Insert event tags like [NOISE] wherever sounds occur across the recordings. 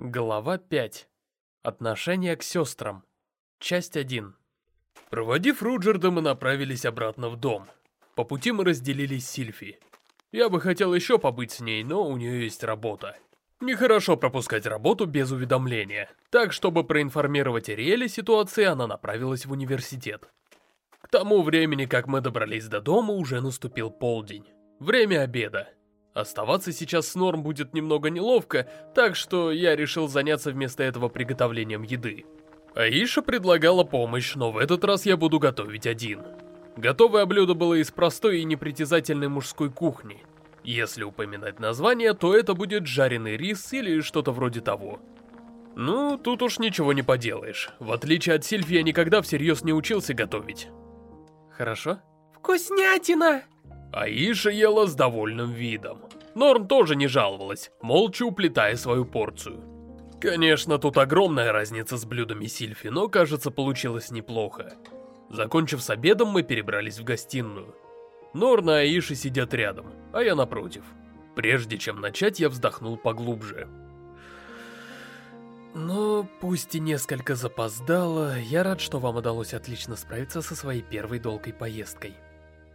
Глава 5. Отношение к сестрам. Часть 1. Проводив Руджерда, мы направились обратно в дом. По пути мы разделились с Сильфи. Я бы хотел еще побыть с ней, но у нее есть работа. Нехорошо пропускать работу без уведомления. Так, чтобы проинформировать Ириэль ситуации, она направилась в университет. К тому времени, как мы добрались до дома, уже наступил полдень. Время обеда. Оставаться сейчас с Норм будет немного неловко, так что я решил заняться вместо этого приготовлением еды. Аиша предлагала помощь, но в этот раз я буду готовить один. Готовое блюдо было из простой и непритязательной мужской кухни. Если упоминать название, то это будет жареный рис или что-то вроде того. Ну, тут уж ничего не поделаешь. В отличие от Сильфи, я никогда всерьез не учился готовить. Хорошо? Вкуснятина! Аиша ела с довольным видом. Норм тоже не жаловалась, молча уплетая свою порцию. Конечно, тут огромная разница с блюдами Сильфи, но, кажется, получилось неплохо. Закончив с обедом, мы перебрались в гостиную. Норн и Аиша сидят рядом, а я напротив. Прежде чем начать, я вздохнул поглубже. Ну, пусть и несколько запоздало, я рад, что вам удалось отлично справиться со своей первой долгой поездкой.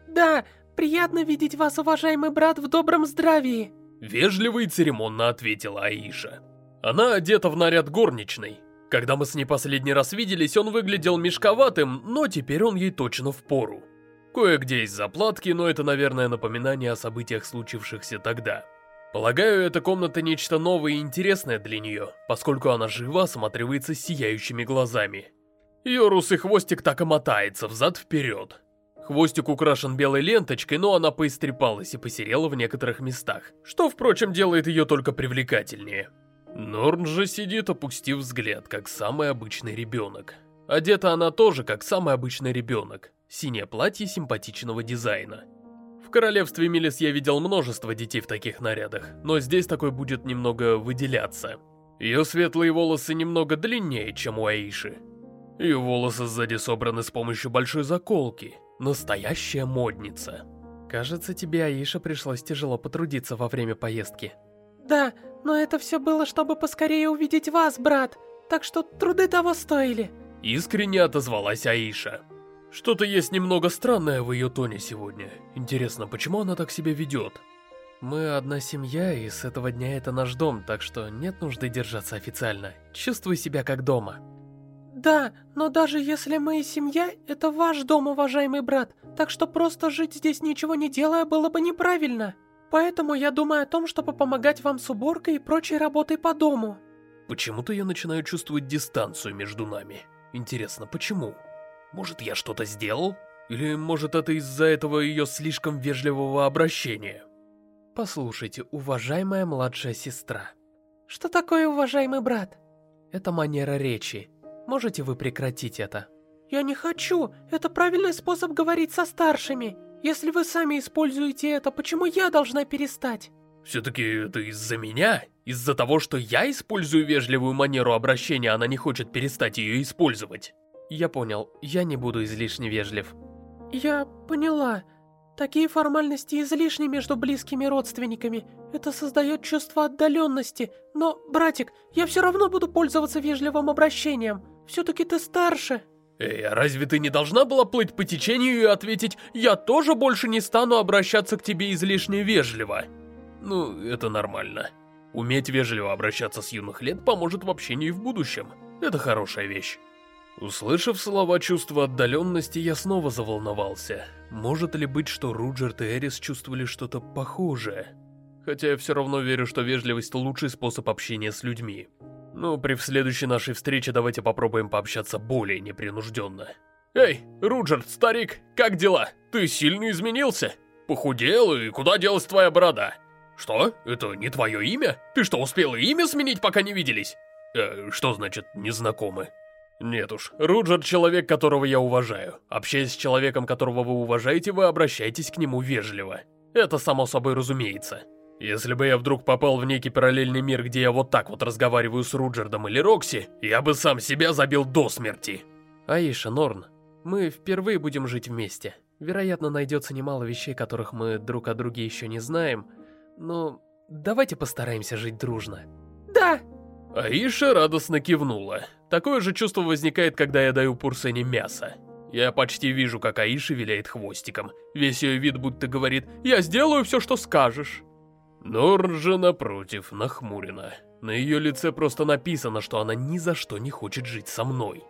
Да, приятно видеть вас, уважаемый брат, в добром здравии. Вежливо и церемонно ответила Аиша. Она одета в наряд горничной. Когда мы с ней последний раз виделись, он выглядел мешковатым, но теперь он ей точно в пору. Кое-где есть заплатки, но это, наверное, напоминание о событиях, случившихся тогда. Полагаю, эта комната нечто новое и интересное для нее, поскольку она жива осматривается сияющими глазами. Ее русый хвостик так и мотается взад-вперед. Хвостик украшен белой ленточкой, но она поистрепалась и посерела в некоторых местах, что, впрочем, делает ее только привлекательнее. Норн же сидит, опустив взгляд, как самый обычный ребенок. Одета она тоже, как самый обычный ребенок. Синее платье симпатичного дизайна. В королевстве Милис я видел множество детей в таких нарядах, но здесь такой будет немного выделяться. Ее светлые волосы немного длиннее, чем у Аиши. Ее волосы сзади собраны с помощью большой заколки. Настоящая модница. Кажется, тебе, Аиша, пришлось тяжело потрудиться во время поездки. Да, но это все было, чтобы поскорее увидеть вас, брат. Так что труды того стоили. Искренне отозвалась Аиша. Что-то есть немного странное в ее тоне сегодня. Интересно, почему она так себя ведет? Мы одна семья, и с этого дня это наш дом, так что нет нужды держаться официально. Чувствуй себя как дома. Да, но даже если мы и семья, это ваш дом, уважаемый брат, так что просто жить здесь ничего не делая было бы неправильно. Поэтому я думаю о том, чтобы помогать вам с уборкой и прочей работой по дому. Почему-то я начинаю чувствовать дистанцию между нами. Интересно, почему? Может, я что-то сделал? Или, может, это из-за этого ее слишком вежливого обращения? Послушайте, уважаемая младшая сестра. Что такое, уважаемый брат? Это манера речи. Можете вы прекратить это? Я не хочу. Это правильный способ говорить со старшими. Если вы сами используете это, почему я должна перестать? Все-таки это из-за меня? Из-за того, что я использую вежливую манеру обращения, она не хочет перестать ее использовать. Я понял, я не буду излишне вежлив. Я поняла. Такие формальности излишни между близкими родственниками. Это создает чувство отдаленности. Но, братик, я все равно буду пользоваться вежливым обращением. Все-таки ты старше. Эй, а разве ты не должна была плыть по течению и ответить «Я тоже больше не стану обращаться к тебе излишне вежливо»? Ну, это нормально. Уметь вежливо обращаться с юных лет поможет в общении в будущем. Это хорошая вещь. Услышав слова чувства отдаленности, я снова заволновался. Может ли быть, что Руджерт и Эрис чувствовали что-то похожее? Хотя я все равно верю, что вежливость лучший способ общения с людьми. Ну, при следующей нашей встрече давайте попробуем пообщаться более непринужденно. Эй, Руджерт, старик, как дела? Ты сильно изменился? Похудел, и куда делась твоя борода? Что? Это не твое имя? Ты что, успел имя сменить, пока не виделись? Э, что значит «незнакомы»? Нет уж, Руджер человек, которого я уважаю. Общаясь с человеком, которого вы уважаете, вы обращаетесь к нему вежливо. Это само собой разумеется. Если бы я вдруг попал в некий параллельный мир, где я вот так вот разговариваю с Руджердом или Рокси, я бы сам себя забил до смерти. Аиша, Норн, мы впервые будем жить вместе. Вероятно, найдется немало вещей, которых мы друг о друге еще не знаем, но давайте постараемся жить дружно. Да! Аиша радостно кивнула. Такое же чувство возникает, когда я даю Пурсене мясо. Я почти вижу, как Аиша виляет хвостиком. Весь ее вид будто говорит «Я сделаю все, что скажешь». Норн же, напротив, нахмурена. На ее лице просто написано, что она ни за что не хочет жить со мной.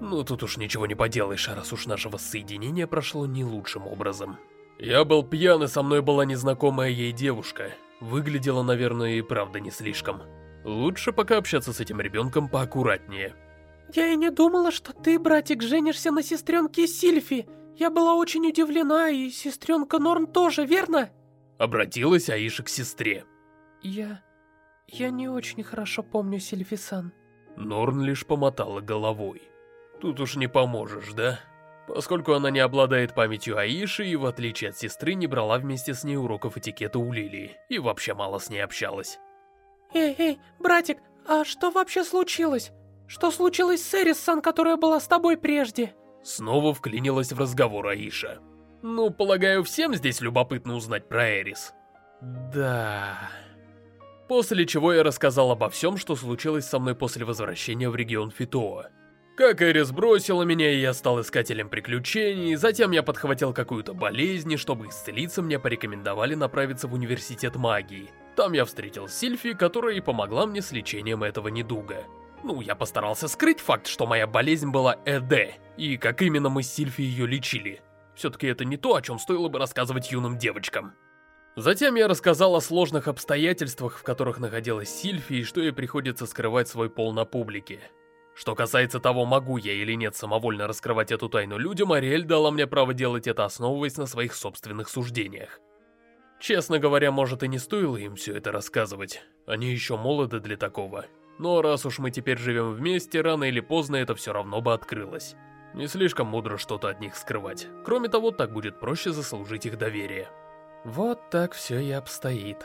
Ну, тут уж ничего не поделаешь, раз уж наше воссоединение прошло не лучшим образом. Я был пьян, и со мной была незнакомая ей девушка. Выглядела, наверное, и правда не слишком. Лучше пока общаться с этим ребенком поаккуратнее. Я и не думала, что ты, братик, женишься на сестренке Сильфи. Я была очень удивлена, и сестренка Норн тоже, верно? Обратилась Аиша к сестре. Я... я не очень хорошо помню Сильфи-сан. Норн лишь помотала головой. Тут уж не поможешь, да? Поскольку она не обладает памятью Аиши и, в отличие от сестры, не брала вместе с ней уроков этикета у Лилии, и вообще мало с ней общалась. Эй, эй, братик, а что вообще случилось? Что случилось с Эрис-сан, которая была с тобой прежде? Снова вклинилась в разговор Аиша. Ну, полагаю, всем здесь любопытно узнать про Эрис. Да... После чего я рассказал обо всем, что случилось со мной после возвращения в регион Фитоа. Как Эрис бросила меня, и я стал искателем приключений, затем я подхватил какую-то болезнь, и чтобы исцелиться, мне порекомендовали направиться в университет магии. Там я встретил Сильфи, которая и помогла мне с лечением этого недуга. Ну, я постарался скрыть факт, что моя болезнь была ЭД, и как именно мы с Сильфи ее лечили. Все-таки это не то, о чем стоило бы рассказывать юным девочкам. Затем я рассказал о сложных обстоятельствах, в которых находилась Сильфи, и что ей приходится скрывать свой пол на публике. Что касается того, могу я или нет самовольно раскрывать эту тайну людям, Ариэль дала мне право делать это, основываясь на своих собственных суждениях. Честно говоря, может и не стоило им все это рассказывать. Они еще молоды для такого. Но раз уж мы теперь живем вместе, рано или поздно это все равно бы открылось. Не слишком мудро что-то от них скрывать. Кроме того, так будет проще заслужить их доверие. Вот так все и обстоит.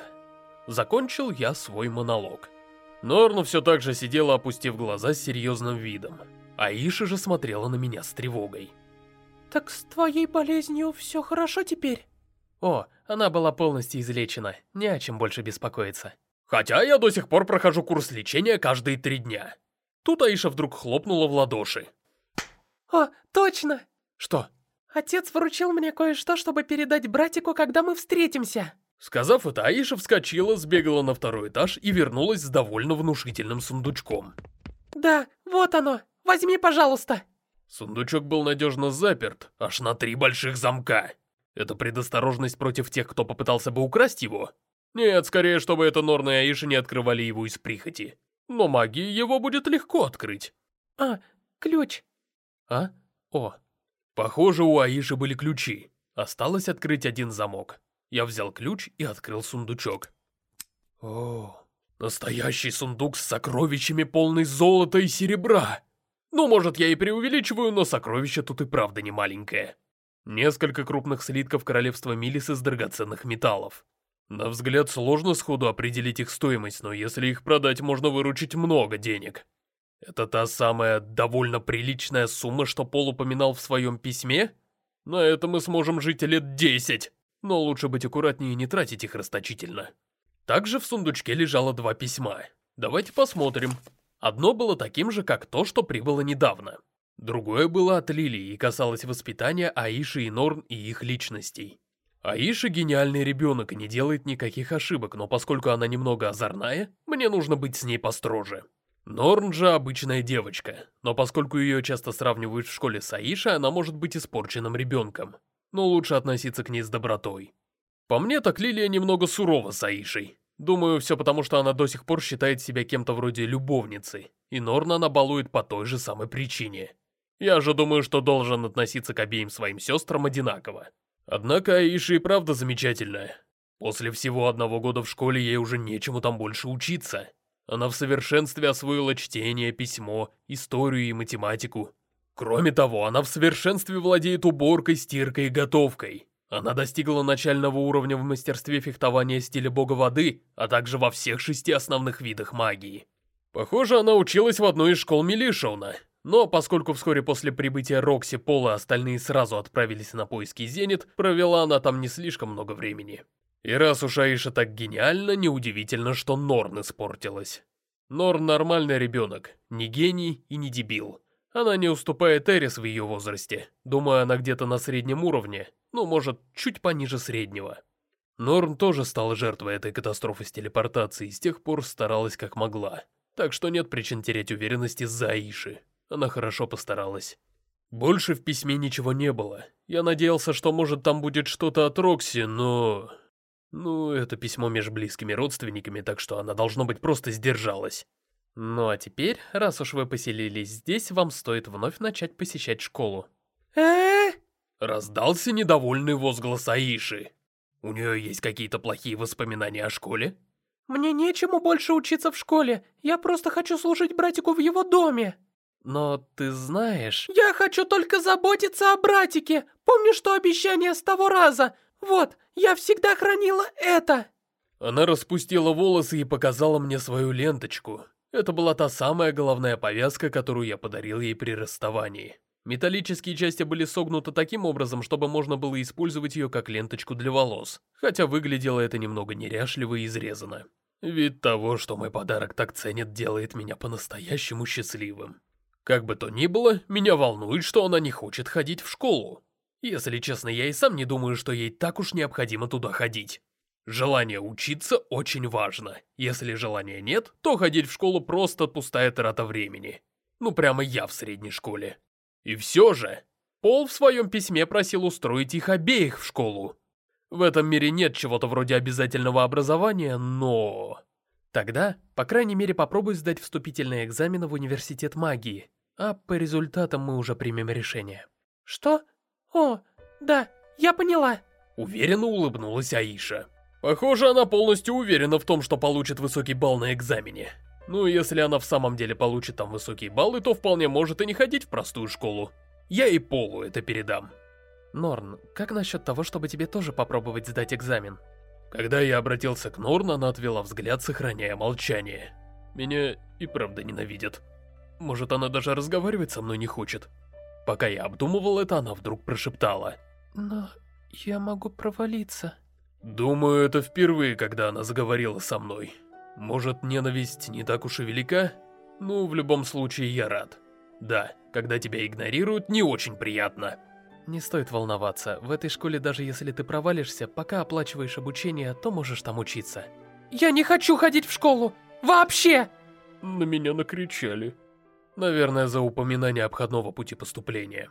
Закончил я свой монолог. Норну все так же сидела, опустив глаза с серьезным видом. Аиша же смотрела на меня с тревогой. «Так с твоей болезнью все хорошо теперь?» О, она была полностью излечена, не о чем больше беспокоиться. Хотя я до сих пор прохожу курс лечения каждые три дня. Тут Аиша вдруг хлопнула в ладоши. О, точно! Что? Отец вручил мне кое-что, чтобы передать братику, когда мы встретимся. Сказав это, Аиша вскочила, сбегала на второй этаж и вернулась с довольно внушительным сундучком. Да, вот оно. Возьми, пожалуйста. Сундучок был надежно заперт, аж на три больших замка. Это предосторожность против тех, кто попытался бы украсть его? Нет, скорее, чтобы это Норна и Аиша не открывали его из прихоти. Но магии его будет легко открыть. А, ключ. А? О. Похоже, у Аиши были ключи. Осталось открыть один замок. Я взял ключ и открыл сундучок. О, настоящий сундук с сокровищами, полный золота и серебра. Ну, может, я и преувеличиваю, но сокровище тут и правда не маленькое. Несколько крупных слитков королевства Милис из драгоценных металлов. На взгляд сложно сходу определить их стоимость, но если их продать, можно выручить много денег. Это та самая довольно приличная сумма, что Пол упоминал в своем письме? На это мы сможем жить лет десять, но лучше быть аккуратнее и не тратить их расточительно. Также в сундучке лежало два письма. Давайте посмотрим. Одно было таким же, как то, что прибыло недавно. Другое было от Лилии и касалось воспитания Аиши и Норн и их личностей. Аиша гениальный ребенок и не делает никаких ошибок, но поскольку она немного озорная, мне нужно быть с ней построже. Норн же обычная девочка, но поскольку ее часто сравнивают в школе с Аишей, она может быть испорченным ребенком. Но лучше относиться к ней с добротой. По мне, так Лилия немного сурова с Аишей. Думаю, все потому, что она до сих пор считает себя кем-то вроде любовницы, и Норна она балует по той же самой причине. Я же думаю, что должен относиться к обеим своим сестрам одинаково. Однако Аиша и правда замечательная. После всего одного года в школе ей уже нечему там больше учиться. Она в совершенстве освоила чтение, письмо, историю и математику. Кроме того, она в совершенстве владеет уборкой, стиркой и готовкой. Она достигла начального уровня в мастерстве фехтования стиля бога воды, а также во всех шести основных видах магии. Похоже, она училась в одной из школ Милишауна, но поскольку вскоре после прибытия Рокси Пола остальные сразу отправились на поиски Зенит, провела она там не слишком много времени. И раз уж Аиша так гениальна, неудивительно, что Норн испортилась. Норн нормальный ребенок, не гений и не дебил. Она не уступает Эрис в ее возрасте. Думаю, она где-то на среднем уровне, ну, может, чуть пониже среднего. Норн тоже стала жертвой этой катастрофы с телепортацией и с тех пор старалась как могла. Так что нет причин терять уверенность из-за Аиши. Она хорошо постаралась. Больше в письме ничего не было. Я надеялся, что может там будет что-то от Рокси, но... Ну, это письмо между близкими родственниками, так что она, должно быть, просто сдержалась. Ну а теперь, раз уж вы поселились здесь, вам стоит вновь начать посещать школу. э Раздался недовольный возглас Аиши. У нее есть какие-то плохие воспоминания о школе? Мне нечему больше учиться в школе. Я просто хочу служить братику в его доме. Но ты знаешь... Я хочу только заботиться о братике. Помнишь то обещание с того раза? Вот, я всегда хранила это. Она распустила волосы и показала мне свою ленточку. Это была та самая головная повязка, которую я подарил ей при расставании. Металлические части были согнуты таким образом, чтобы можно было использовать ее как ленточку для волос, хотя выглядело это немного неряшливо и изрезано. Вид того, что мой подарок так ценят, делает меня по-настоящему счастливым. Как бы то ни было, меня волнует, что она не хочет ходить в школу. Если честно, я и сам не думаю, что ей так уж необходимо туда ходить. Желание учиться очень важно. Если желания нет, то ходить в школу просто пустая трата времени. Ну прямо я в средней школе. И все же, Пол в своем письме просил устроить их обеих в школу. В этом мире нет чего-то вроде обязательного образования, но... Тогда, по крайней мере, попробуй сдать вступительные экзамены в университет магии, а по результатам мы уже примем решение. Что? О, да, я поняла. Уверенно улыбнулась Аиша. Похоже, она полностью уверена в том, что получит высокий балл на экзамене. Ну, если она в самом деле получит там высокие баллы, то вполне может и не ходить в простую школу. Я и Полу это передам. Норн, как насчет того, чтобы тебе тоже попробовать сдать экзамен? Когда я обратился к Норн, она отвела взгляд, сохраняя молчание. Меня и правда ненавидят. Может, она даже разговаривать со мной не хочет. Пока я обдумывал это, она вдруг прошептала. Но я могу провалиться. Думаю, это впервые, когда она заговорила со мной. Может, ненависть не так уж и велика? Ну, в любом случае, я рад. Да, когда тебя игнорируют, не очень приятно. Не стоит волноваться, в этой школе даже если ты провалишься, пока оплачиваешь обучение, то можешь там учиться. Я не хочу ходить в школу! Вообще! На меня накричали. Наверное, за упоминание обходного пути поступления.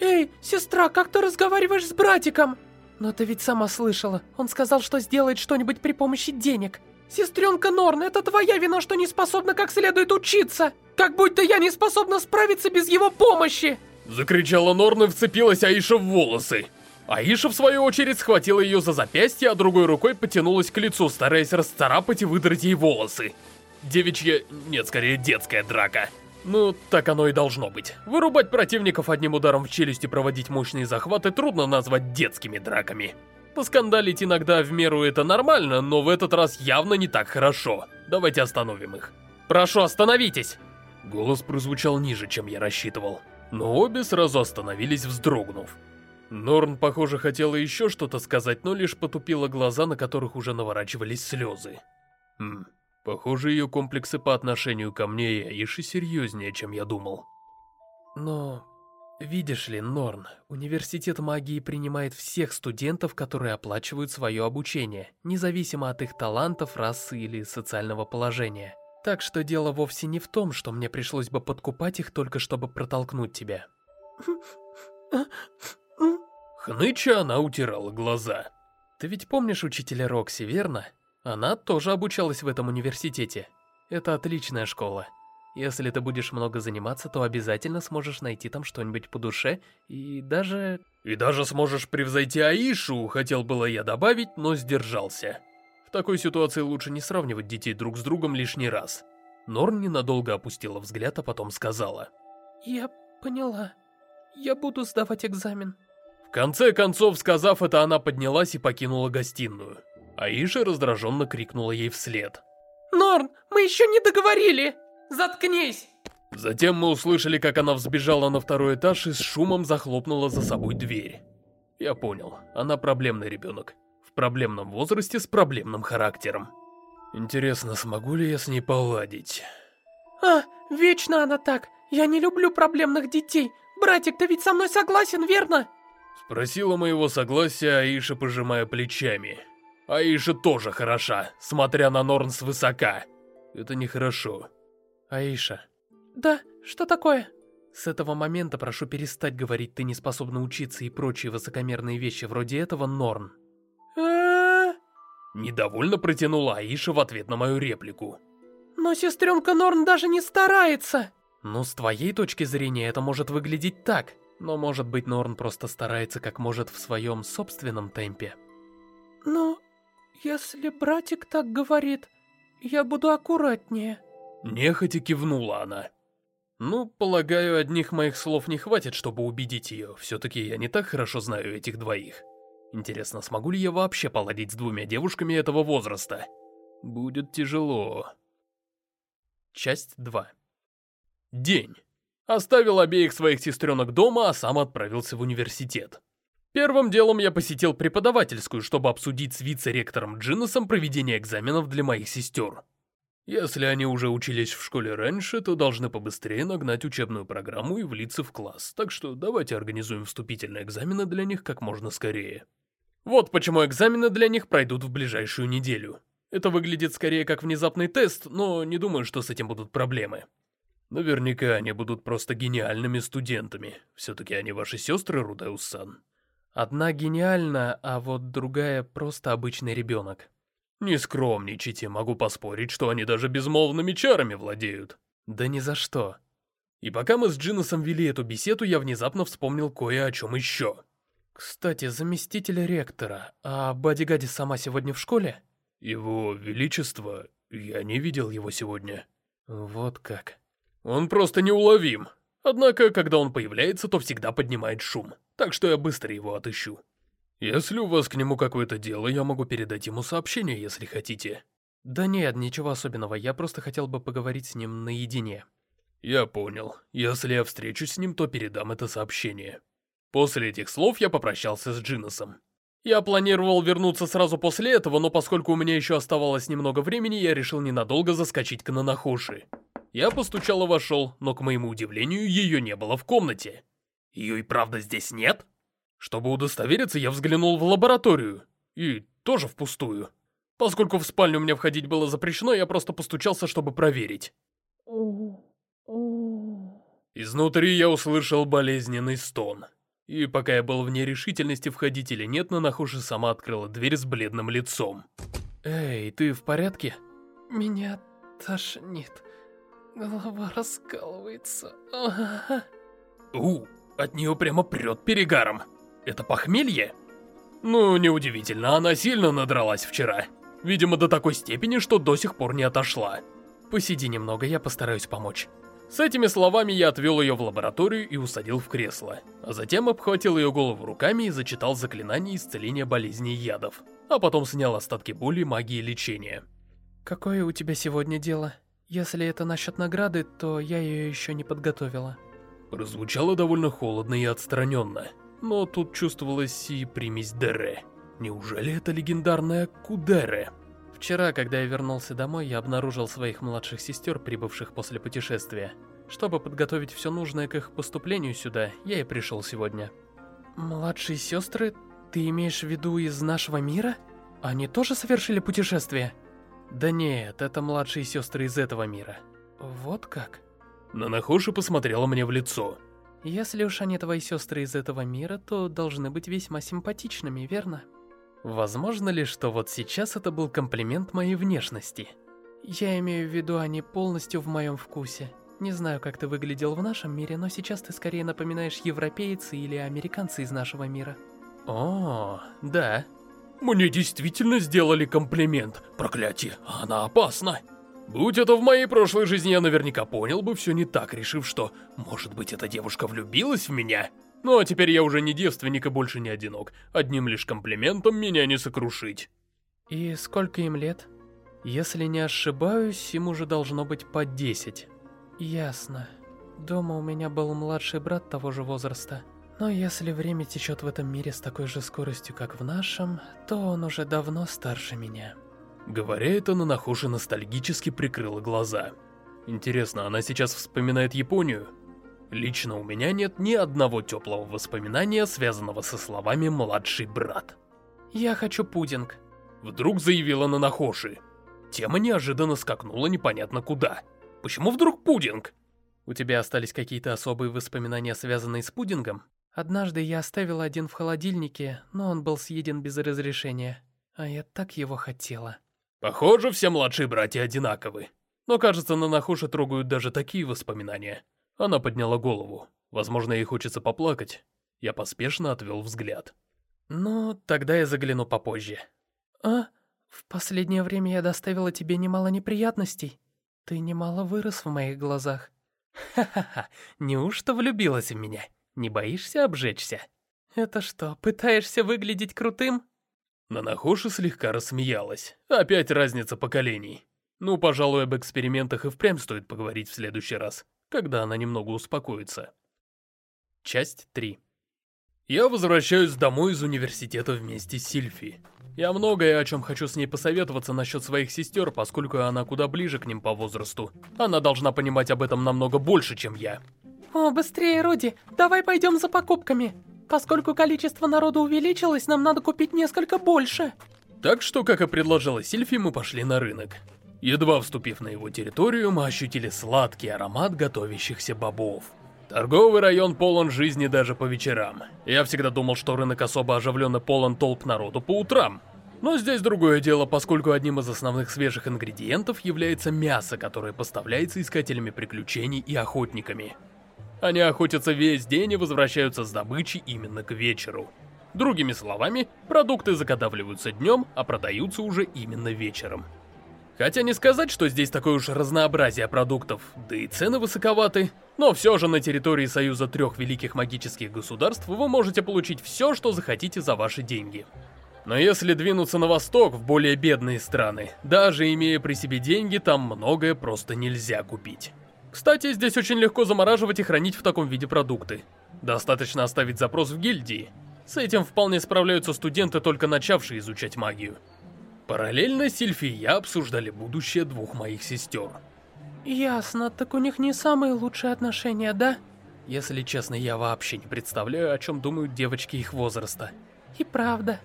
Эй, сестра, как ты разговариваешь с братиком? Но ты ведь сама слышала, он сказал, что сделает что-нибудь при помощи денег. «Сестренка Норн, это твоя вина, что не способна как следует учиться! Как будто я не способна справиться без его помощи!» Закричала Норн и вцепилась Аиша в волосы. Аиша, в свою очередь, схватила ее за запястье, а другой рукой потянулась к лицу, стараясь расцарапать и выдрать ей волосы. Девичья... нет, скорее детская драка. Ну, так оно и должно быть. Вырубать противников одним ударом в челюсть и проводить мощные захваты трудно назвать детскими драками. Поскандалить иногда в меру это нормально, но в этот раз явно не так хорошо. Давайте остановим их. Прошу, остановитесь! Голос прозвучал ниже, чем я рассчитывал. Но обе сразу остановились, вздрогнув. Норн, похоже, хотела еще что-то сказать, но лишь потупила глаза, на которых уже наворачивались слезы. Хм, похоже, ее комплексы по отношению ко мне и Аиши серьезнее, чем я думал. Но Видишь ли, Норн, университет магии принимает всех студентов, которые оплачивают свое обучение, независимо от их талантов, расы или социального положения. Так что дело вовсе не в том, что мне пришлось бы подкупать их только чтобы протолкнуть тебя. Хныча она утирала глаза. Ты ведь помнишь учителя Рокси, верно? Она тоже обучалась в этом университете. Это отличная школа. Если ты будешь много заниматься, то обязательно сможешь найти там что-нибудь по душе и даже... И даже сможешь превзойти Аишу, хотел было я добавить, но сдержался. В такой ситуации лучше не сравнивать детей друг с другом лишний раз. Норн ненадолго опустила взгляд, а потом сказала. Я поняла. Я буду сдавать экзамен. В конце концов, сказав это, она поднялась и покинула гостиную. Аиша раздраженно крикнула ей вслед. Норн, мы еще не договорили! Заткнись!» Затем мы услышали, как она взбежала на второй этаж и с шумом захлопнула за собой дверь. Я понял, она проблемный ребенок. В проблемном возрасте с проблемным характером. Интересно, смогу ли я с ней поладить? А, вечно она так. Я не люблю проблемных детей. Братик, ты ведь со мной согласен, верно? Спросила моего согласия Аиша, пожимая плечами. Аиша тоже хороша, смотря на Норн свысока. Это нехорошо. Аиша. Да, что такое? С этого момента прошу перестать говорить «ты не способна учиться» и прочие высокомерные вещи вроде этого, Норн. А? Недовольно протянула Аиша в ответ на мою реплику. Но сестренка Норн даже не старается. Ну, с твоей точки зрения это может выглядеть так, но может быть Норн просто старается как может в своем собственном темпе. Ну, если братик так говорит, я буду аккуратнее. Нехотя кивнула она. Ну, полагаю, одних моих слов не хватит, чтобы убедить ее. Все-таки я не так хорошо знаю этих двоих. Интересно, смогу ли я вообще поладить с двумя девушками этого возраста? Будет тяжело. Часть 2 День. Оставил обеих своих сестренок дома, а сам отправился в университет. Первым делом я посетил преподавательскую, чтобы обсудить с вице-ректором Джиннесом проведение экзаменов для моих сестер. Если они уже учились в школе раньше, то должны побыстрее нагнать учебную программу и влиться в класс, так что давайте организуем вступительные экзамены для них как можно скорее. Вот почему экзамены для них пройдут в ближайшую неделю. Это выглядит скорее как внезапный тест, но не думаю, что с этим будут проблемы. Наверняка они будут просто гениальными студентами. Все-таки они ваши сестры, Рудеус-сан. Одна гениальна, а вот другая просто обычный ребенок. Не скромничайте, могу поспорить, что они даже безмолвными чарами владеют. Да ни за что. И пока мы с Джиносом вели эту беседу, я внезапно вспомнил кое о чем еще. Кстати, заместитель ректора, а Бадигади сама сегодня в школе? Его Величество, я не видел его сегодня. Вот как. Он просто неуловим. Однако, когда он появляется, то всегда поднимает шум. Так что я быстро его отыщу. Если у вас к нему какое-то дело, я могу передать ему сообщение, если хотите. Да нет, ничего особенного, я просто хотел бы поговорить с ним наедине. Я понял. Если я встречусь с ним, то передам это сообщение. После этих слов я попрощался с Джиносом. Я планировал вернуться сразу после этого, но поскольку у меня еще оставалось немного времени, я решил ненадолго заскочить к Нанахоши. Я постучал и вошел, но, к моему удивлению, ее не было в комнате. Ее и правда здесь нет? Чтобы удостовериться, я взглянул в лабораторию. И тоже впустую. Поскольку в спальню мне входить было запрещено, я просто постучался, чтобы проверить. Изнутри я услышал болезненный стон. И пока я был в нерешительности, входить или нет, Нанахуши сама открыла дверь с бледным лицом. «Эй, ты в порядке?» Меня тошнит. Голова раскалывается. У, от нее прямо прет перегаром. Это похмелье? Ну, неудивительно, она сильно надралась вчера. Видимо, до такой степени, что до сих пор не отошла. Посиди немного, я постараюсь помочь. С этими словами я отвел ее в лабораторию и усадил в кресло, а затем обхватил ее голову руками и зачитал заклинание исцеления болезней ядов, а потом снял остатки боли магии лечения. «Какое у тебя сегодня дело? Если это насчет награды, то я ее еще не подготовила». Прозвучало довольно холодно и отстраненно, но тут чувствовалась и примесь Дере. Неужели это легендарная Кудере? Вчера, когда я вернулся домой, я обнаружил своих младших сестер, прибывших после путешествия. Чтобы подготовить все нужное к их поступлению сюда, я и пришел сегодня. Младшие сестры? Ты имеешь в виду из нашего мира? Они тоже совершили путешествие? Да нет, это младшие сестры из этого мира. Вот как? Нанахоши посмотрела мне в лицо. Если уж они твои сестры из этого мира, то должны быть весьма симпатичными, верно? Возможно ли, что вот сейчас это был комплимент моей внешности? Я имею в виду, они полностью в моем вкусе. Не знаю, как ты выглядел в нашем мире, но сейчас ты скорее напоминаешь европейца или американца из нашего мира. О, да. Мне действительно сделали комплимент. Проклятие, она опасна. Будь это в моей прошлой жизни, я наверняка понял бы все не так, решив, что, может быть, эта девушка влюбилась в меня? Ну а теперь я уже не девственник и больше не одинок. Одним лишь комплиментом меня не сокрушить. И сколько им лет? Если не ошибаюсь, им уже должно быть по 10. Ясно. Дома у меня был младший брат того же возраста. Но если время течет в этом мире с такой же скоростью, как в нашем, то он уже давно старше меня. Говоря это, Нанахоши ностальгически прикрыла глаза. Интересно, она сейчас вспоминает Японию? Лично у меня нет ни одного теплого воспоминания, связанного со словами «младший брат». «Я хочу пудинг», — вдруг заявила Нанахоши. Тема неожиданно скакнула непонятно куда. Почему вдруг пудинг? У тебя остались какие-то особые воспоминания, связанные с пудингом? Однажды я оставила один в холодильнике, но он был съеден без разрешения. А я так его хотела. Похоже, все младшие братья одинаковы. Но кажется, на Нахуши трогают даже такие воспоминания. Она подняла голову. Возможно, ей хочется поплакать. Я поспешно отвел взгляд. Ну, тогда я загляну попозже. А, в последнее время я доставила тебе немало неприятностей. Ты немало вырос в моих глазах. [LAUGHS] Ха-ха-ха, неужто влюбилась в меня? Не боишься обжечься? Это что, пытаешься выглядеть крутым? Нанахоши слегка рассмеялась. Опять разница поколений. Ну, пожалуй, об экспериментах и впрямь стоит поговорить в следующий раз, когда она немного успокоится. Часть 3 Я возвращаюсь домой из университета вместе с Сильфи. Я многое о чем хочу с ней посоветоваться насчет своих сестер, поскольку она куда ближе к ним по возрасту. Она должна понимать об этом намного больше, чем я. О, быстрее, Руди, давай пойдем за покупками. Поскольку количество народа увеличилось, нам надо купить несколько больше. Так что, как и предложила Сильфи, мы пошли на рынок. Едва вступив на его территорию, мы ощутили сладкий аромат готовящихся бобов. Торговый район полон жизни даже по вечерам. Я всегда думал, что рынок особо оживленно полон толп народу по утрам. Но здесь другое дело, поскольку одним из основных свежих ингредиентов является мясо, которое поставляется искателями приключений и охотниками. Они охотятся весь день и возвращаются с добычей именно к вечеру. Другими словами, продукты заготавливаются днем, а продаются уже именно вечером. Хотя не сказать, что здесь такое уж разнообразие продуктов, да и цены высоковаты, но все же на территории Союза трех великих магических государств вы можете получить все, что захотите за ваши деньги. Но если двинуться на восток, в более бедные страны, даже имея при себе деньги, там многое просто нельзя купить. Кстати, здесь очень легко замораживать и хранить в таком виде продукты. Достаточно оставить запрос в гильдии. С этим вполне справляются студенты, только начавшие изучать магию. Параллельно Сильфи и я обсуждали будущее двух моих сестер. Ясно, так у них не самые лучшие отношения, да? Если честно, я вообще не представляю, о чем думают девочки их возраста. И правда.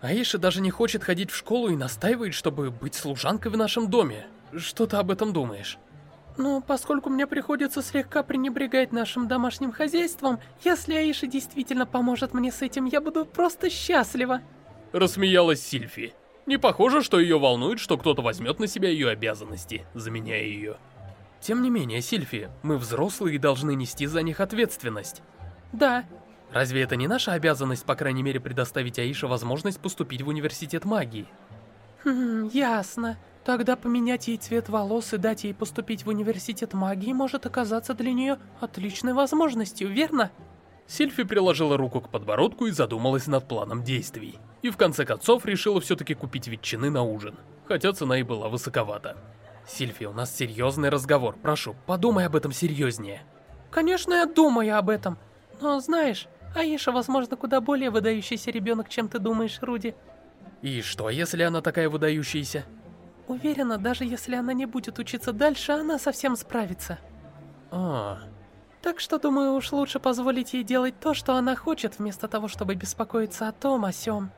Аиша даже не хочет ходить в школу и настаивает, чтобы быть служанкой в нашем доме. Что ты об этом думаешь? Ну, поскольку мне приходится слегка пренебрегать нашим домашним хозяйством, если Аиша действительно поможет мне с этим, я буду просто счастлива. Рассмеялась Сильфи. Не похоже, что ее волнует, что кто-то возьмет на себя ее обязанности, заменяя ее. Тем не менее, Сильфи, мы взрослые и должны нести за них ответственность. Да. Разве это не наша обязанность, по крайней мере, предоставить Аише возможность поступить в университет магии? Хм, ясно. Тогда поменять ей цвет волос и дать ей поступить в университет магии может оказаться для нее отличной возможностью, верно? Сильфи приложила руку к подбородку и задумалась над планом действий. И в конце концов решила все-таки купить ветчины на ужин, хотя цена и была высоковата. Сильфи, у нас серьезный разговор, прошу, подумай об этом серьезнее. Конечно, я думаю об этом. Но знаешь, Аиша, возможно, куда более выдающийся ребенок, чем ты думаешь, Руди. И что, если она такая выдающаяся? Уверена, даже если она не будет учиться дальше, она совсем справится. А. Так что, думаю, уж лучше позволить ей делать то, что она хочет, вместо того, чтобы беспокоиться о том, о сём.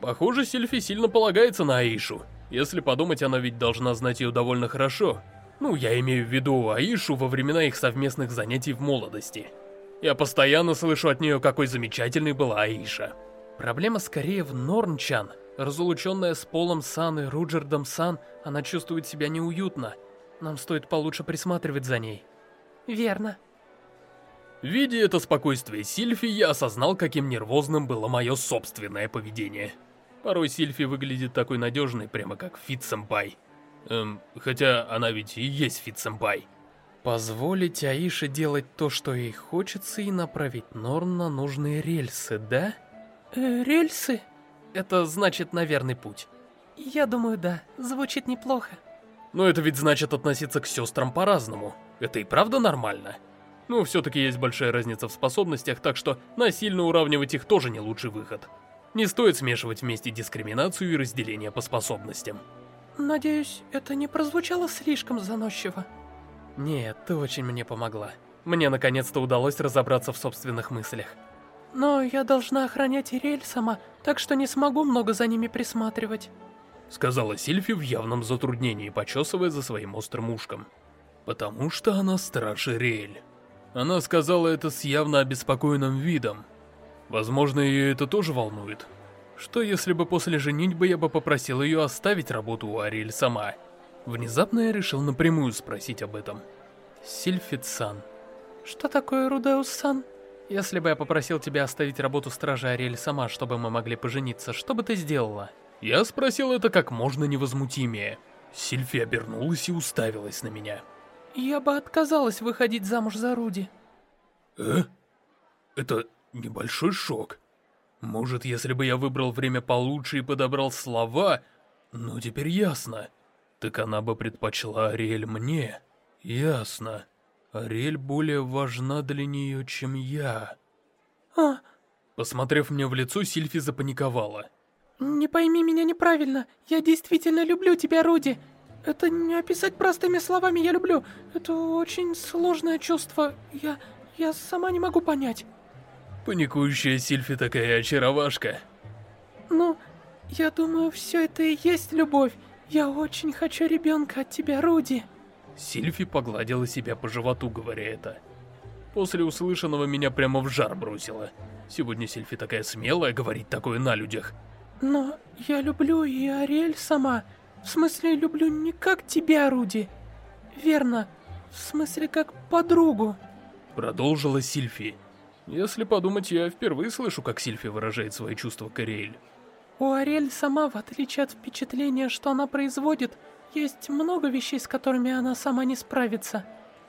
Похоже, Сильфи сильно полагается на Аишу. Если подумать, она ведь должна знать ее довольно хорошо. Ну, я имею в виду Аишу во времена их совместных занятий в молодости. Я постоянно слышу от нее, какой замечательной была Аиша. Проблема скорее в Норнчан. Разлученная с Полом Сан и Руджердом Сан, она чувствует себя неуютно. Нам стоит получше присматривать за ней. Верно. Видя это спокойствие Сильфи, я осознал, каким нервозным было мое собственное поведение. Порой Сильфи выглядит такой надежной, прямо как Фит-сэмпай. Эм, хотя она ведь и есть Фит-сэмпай. Позволить Аише делать то, что ей хочется, и направить Норн на нужные рельсы, да? Э, рельсы? Это значит на верный путь. Я думаю, да. Звучит неплохо. Но это ведь значит относиться к сестрам по-разному. Это и правда нормально? Ну, все-таки есть большая разница в способностях, так что насильно уравнивать их тоже не лучший выход. Не стоит смешивать вместе дискриминацию и разделение по способностям. Надеюсь, это не прозвучало слишком заносчиво. Нет, ты очень мне помогла. Мне наконец-то удалось разобраться в собственных мыслях. Но я должна охранять Ириэль сама, так что не смогу много за ними присматривать. Сказала Сильфи в явном затруднении, почесывая за своим острым ушком. Потому что она страж Ириэль. Она сказала это с явно обеспокоенным видом. Возможно, ее это тоже волнует. Что если бы после женитьбы я бы попросил ее оставить работу у Ариэль сама? Внезапно я решил напрямую спросить об этом. Сильфит-сан. Что такое Рудеус-сан? Если бы я попросил тебя оставить работу стража Ариэль сама, чтобы мы могли пожениться, что бы ты сделала? Я спросил это как можно невозмутимее. Сильфи обернулась и уставилась на меня. Я бы отказалась выходить замуж за Руди. Э? Это небольшой шок. Может, если бы я выбрал время получше и подобрал слова, но теперь ясно. Так она бы предпочла Ариэль мне. Ясно. Ариэль более важна для нее, чем я. А... Посмотрев мне в лицо, Сильфи запаниковала. «Не пойми меня неправильно. Я действительно люблю тебя, Руди. Это не описать простыми словами «я люблю». Это очень сложное чувство. Я... я сама не могу понять». Паникующая Сильфи такая очаровашка. Ну, я думаю, все это и есть любовь. Я очень хочу ребенка от тебя, Руди. Сильфи погладила себя по животу, говоря это. После услышанного меня прямо в жар бросило. Сегодня Сильфи такая смелая, говорить такое на людях. Но я люблю и Ариэль сама. В смысле, люблю не как тебя, Руди. Верно. В смысле, как подругу. Продолжила Сильфи. Если подумать, я впервые слышу, как Сильфи выражает свои чувства к Ариэль. У Ариэль сама, в отличие от впечатления, что она производит, есть много вещей, с которыми она сама не справится.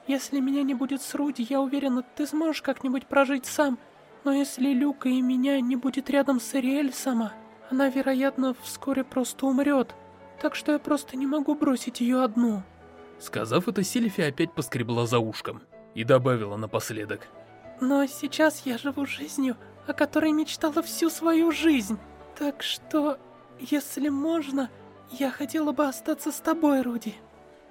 Если меня не будет с Руди, я уверена, ты сможешь как-нибудь прожить сам. Но если Люка и меня не будет рядом с Ариэль сама, она, вероятно, вскоре просто умрет. Так что я просто не могу бросить ее одну. Сказав это, Сильфи опять поскребла за ушком и добавила напоследок. Но сейчас я живу жизнью, о которой мечтала всю свою жизнь. Так что, если можно, я хотела бы остаться с тобой, Руди.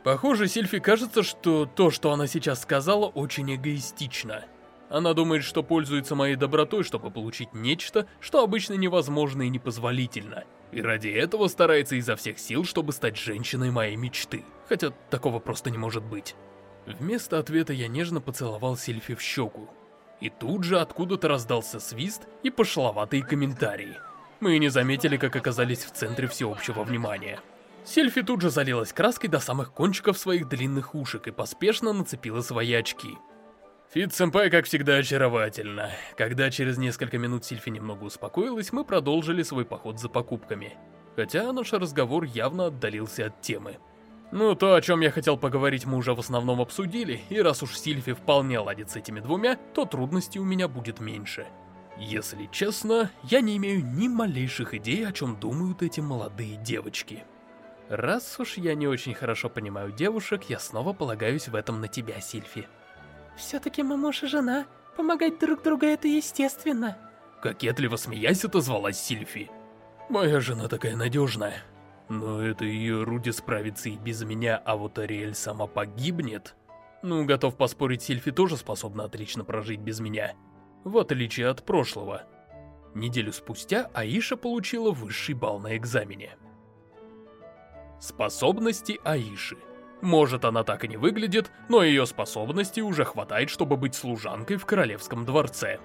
Похоже, Сильфи кажется, что то, что она сейчас сказала, очень эгоистично. Она думает, что пользуется моей добротой, чтобы получить нечто, что обычно невозможно и непозволительно. И ради этого старается изо всех сил, чтобы стать женщиной моей мечты. Хотя такого просто не может быть. Вместо ответа я нежно поцеловал Сильфи в щеку. И тут же откуда-то раздался свист и пошловатые комментарии. Мы не заметили, как оказались в центре всеобщего внимания. Сильфи тут же залилась краской до самых кончиков своих длинных ушек и поспешно нацепила свои очки. Фит-сэмпай, как всегда, очаровательно. Когда через несколько минут Сильфи немного успокоилась, мы продолжили свой поход за покупками. Хотя наш разговор явно отдалился от темы. Ну, то, о чем я хотел поговорить, мы уже в основном обсудили, и раз уж Сильфи вполне ладит с этими двумя, то трудностей у меня будет меньше. Если честно, я не имею ни малейших идей, о чем думают эти молодые девочки. Раз уж я не очень хорошо понимаю девушек, я снова полагаюсь в этом на тебя, Сильфи. Все-таки мы муж и жена. Помогать друг другу это естественно. Кокетливо смеясь, отозвалась Сильфи. Моя жена такая надежная. Но это ее Руди справится и без меня, а вот Ариэль сама погибнет. Ну, готов поспорить, Сильфи тоже способна отлично прожить без меня. В отличие от прошлого. Неделю спустя Аиша получила высший балл на экзамене. Способности Аиши. Может, она так и не выглядит, но ее способностей уже хватает, чтобы быть служанкой в королевском дворце.